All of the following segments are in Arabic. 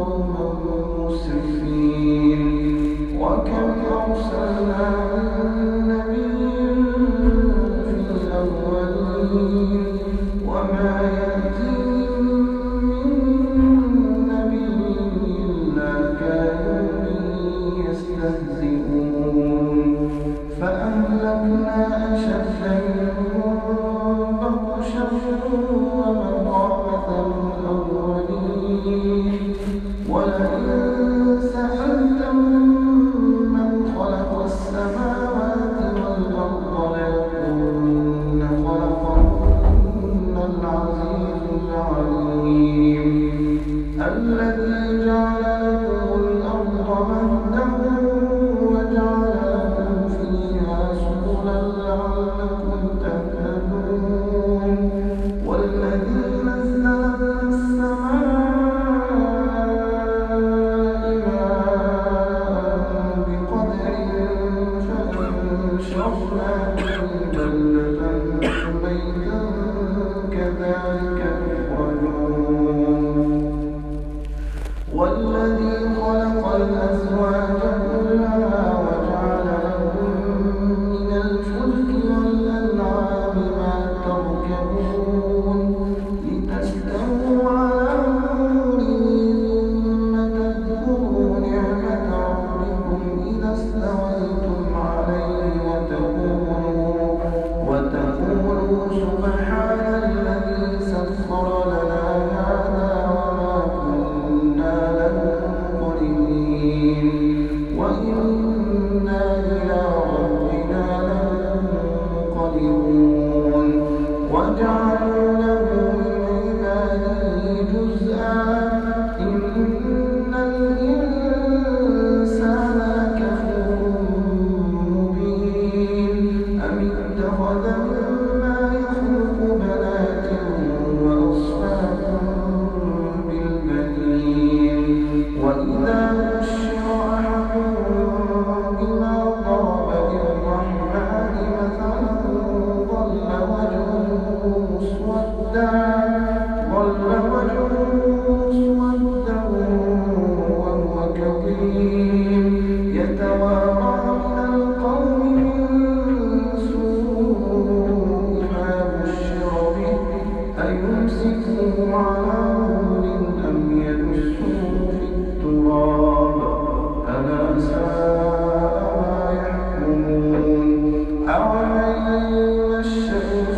قوما مسرفين وكم أرسلنا من Amen. أنه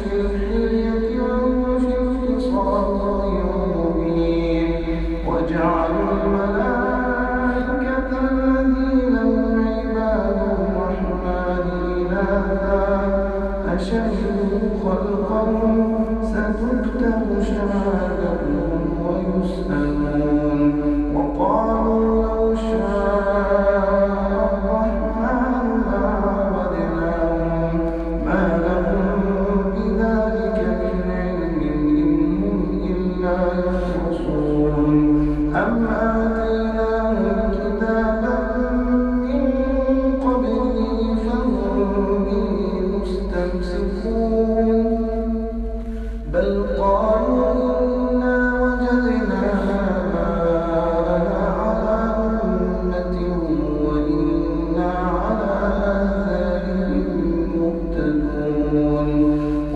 through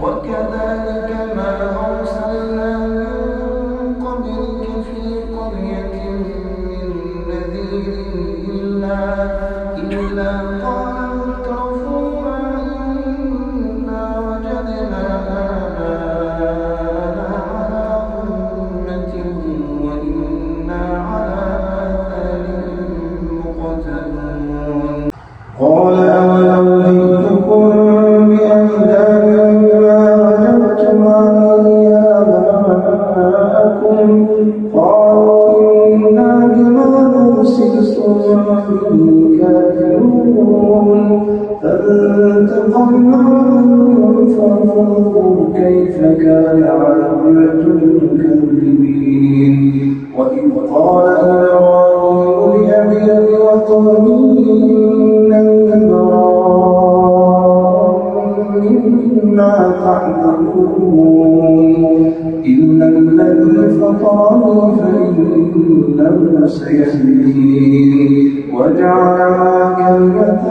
وكذلك ما مما تعملون إلا الذي فطرني فإنه سيهدين وجعلها كلمة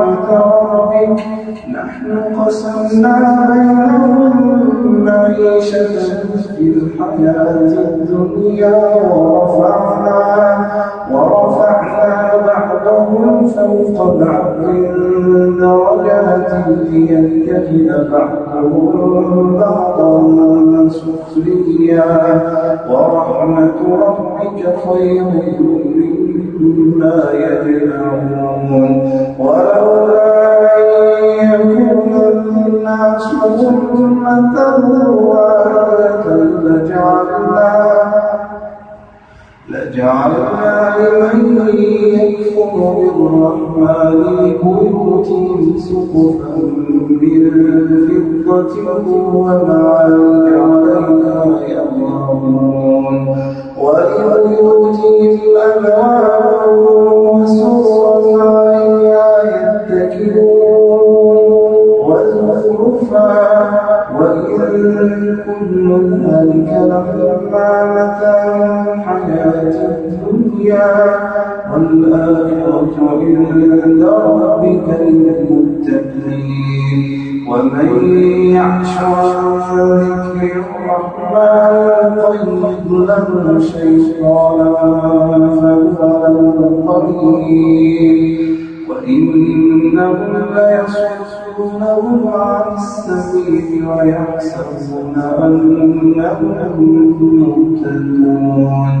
رحمة نحن قسمنا بينهم معيشتهم في الحياة الدنيا ورفعنا ورفعنا بعضهم فوق بعض. درجات ليتخذ بعضهم بعضا سخريا ورحمة ربك خير مما يجمعون. أمة واحدة لجعلنا لجعلنا لمن يكفر بالرحمن لبيوتهم سقفا من فضة ومعارج عليها يظهرون ولبيوتهم أبواب وسرا كل ذلك لما الحياة الدنيا والآخرة عند ربك للمتقين ومن يعش عن ذكر الرحمن له شيطانا فهو له قريب وإنهم ليصدونهم عن السبيل ويحسبون أنهم مهتدون.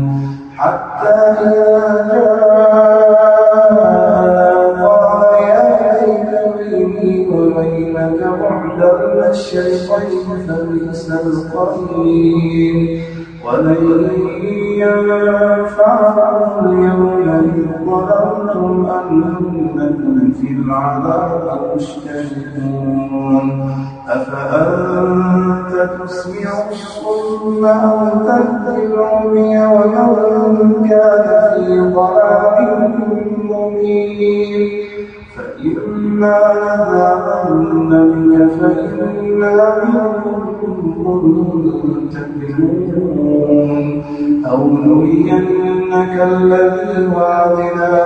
حتى إذا جاءنا قال يا ليت بيني وبينك بعد المشرقين فبئس القرين. ولن ينفعكم اليوم إذ ظلمتم أنكم في العذاب مشتركون أفأنت تسمع الصم أو تهدي العمي ومن كان في ضلال مبين؟ فإما نذهبن بك فإنا منتقمون أو نرينك الذي وعدنا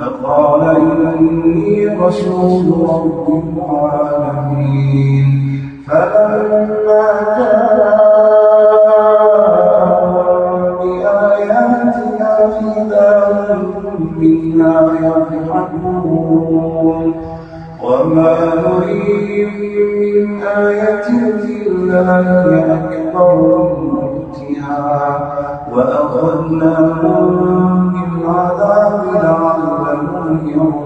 فقال إني رسول رب العالمين. فلما جاء بآياتنا إذا هم منها يضحكون. وما نريهم من آية لله أكبر من أختها وأخذناهم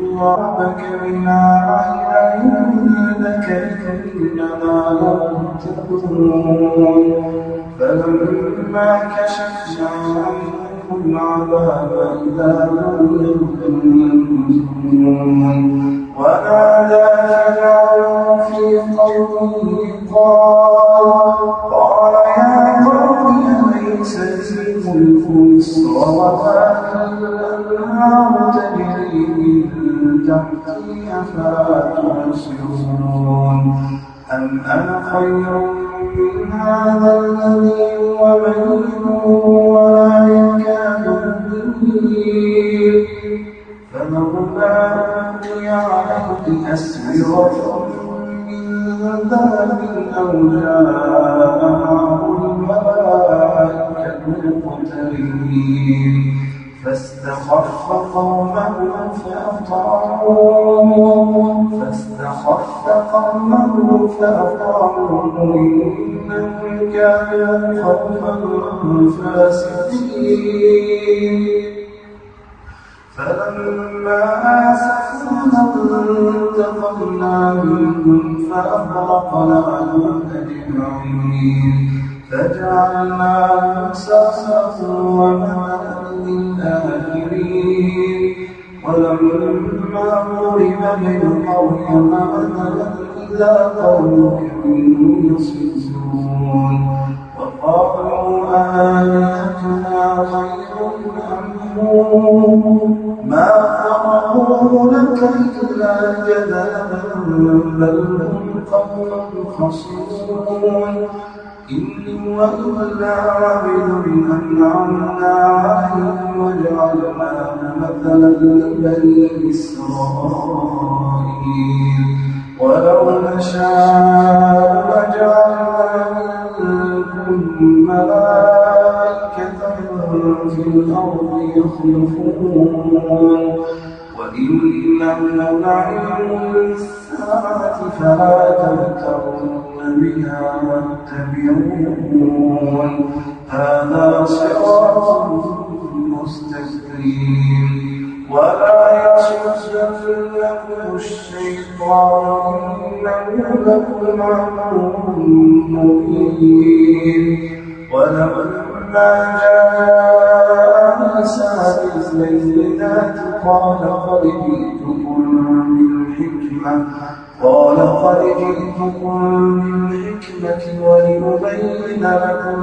ربك بما عهد عندك إننا لمهتدون فلما كشفنا عنهم العذاب إذا هم ينكثون ونادى فرعون في قومه قال قال يا قوم أليس لي ملك مصر وهذه الأنهار تجري من تحتي أفلا تبصرون أم أنا خير من هذا الذي هو فأطاعوه فاستخف قومه فأطاعوه إنهم كانوا قوما فاسقين. فلما آسفنا انتقمنا منهم فأغرقناهم أجمعين فجعلناهم سلفا ومثلا للآخرين ولما ضرب ابن مريم مثلا إذا قومك منه يصدون وقالوا آلهتنا خير أم ما خرقوا لك إلا جدلا بل هم قوم خصمون إن هو إلا عبد أنعمنا عليه وجعلناه مثلا لبني إسرائيل. ولو نشاء لجعلنا منكم ملائكة في الأرض يخلفون. وإنه لعلم للساعة فلا تمترن بها واتبعون. هذا صراط مستقيم. ولا يصدنكم الشيطان إنه لكم عدو مبين. ولما جاء قال قد جئتكم بالحكمة. قال قد جئتكم بالحكمة ولأبين لكم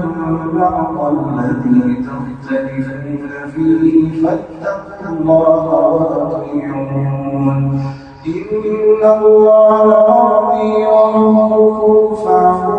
بعض الذي تختلفون فيه فاتقوا الله وأطيعون. إن الله ربي وربكم فاعبدوه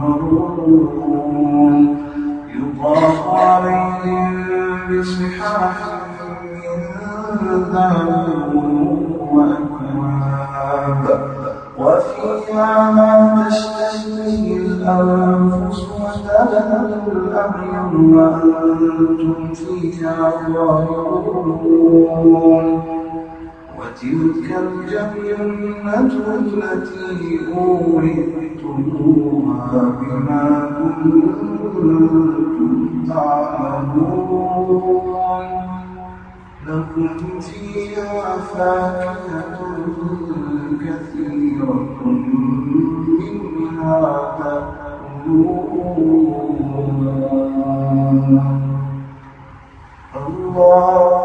تحبرون يطاف عليهم بصحاح من ذهب وأكواب. وفيها ما تشتهي الأنفس وتلذ الأعين وأنتم فيها ظاهرون. وتلك الجنة التي بما كنتم تعملون لكم فيها فاكهة كثيرة منها تأكلون. الله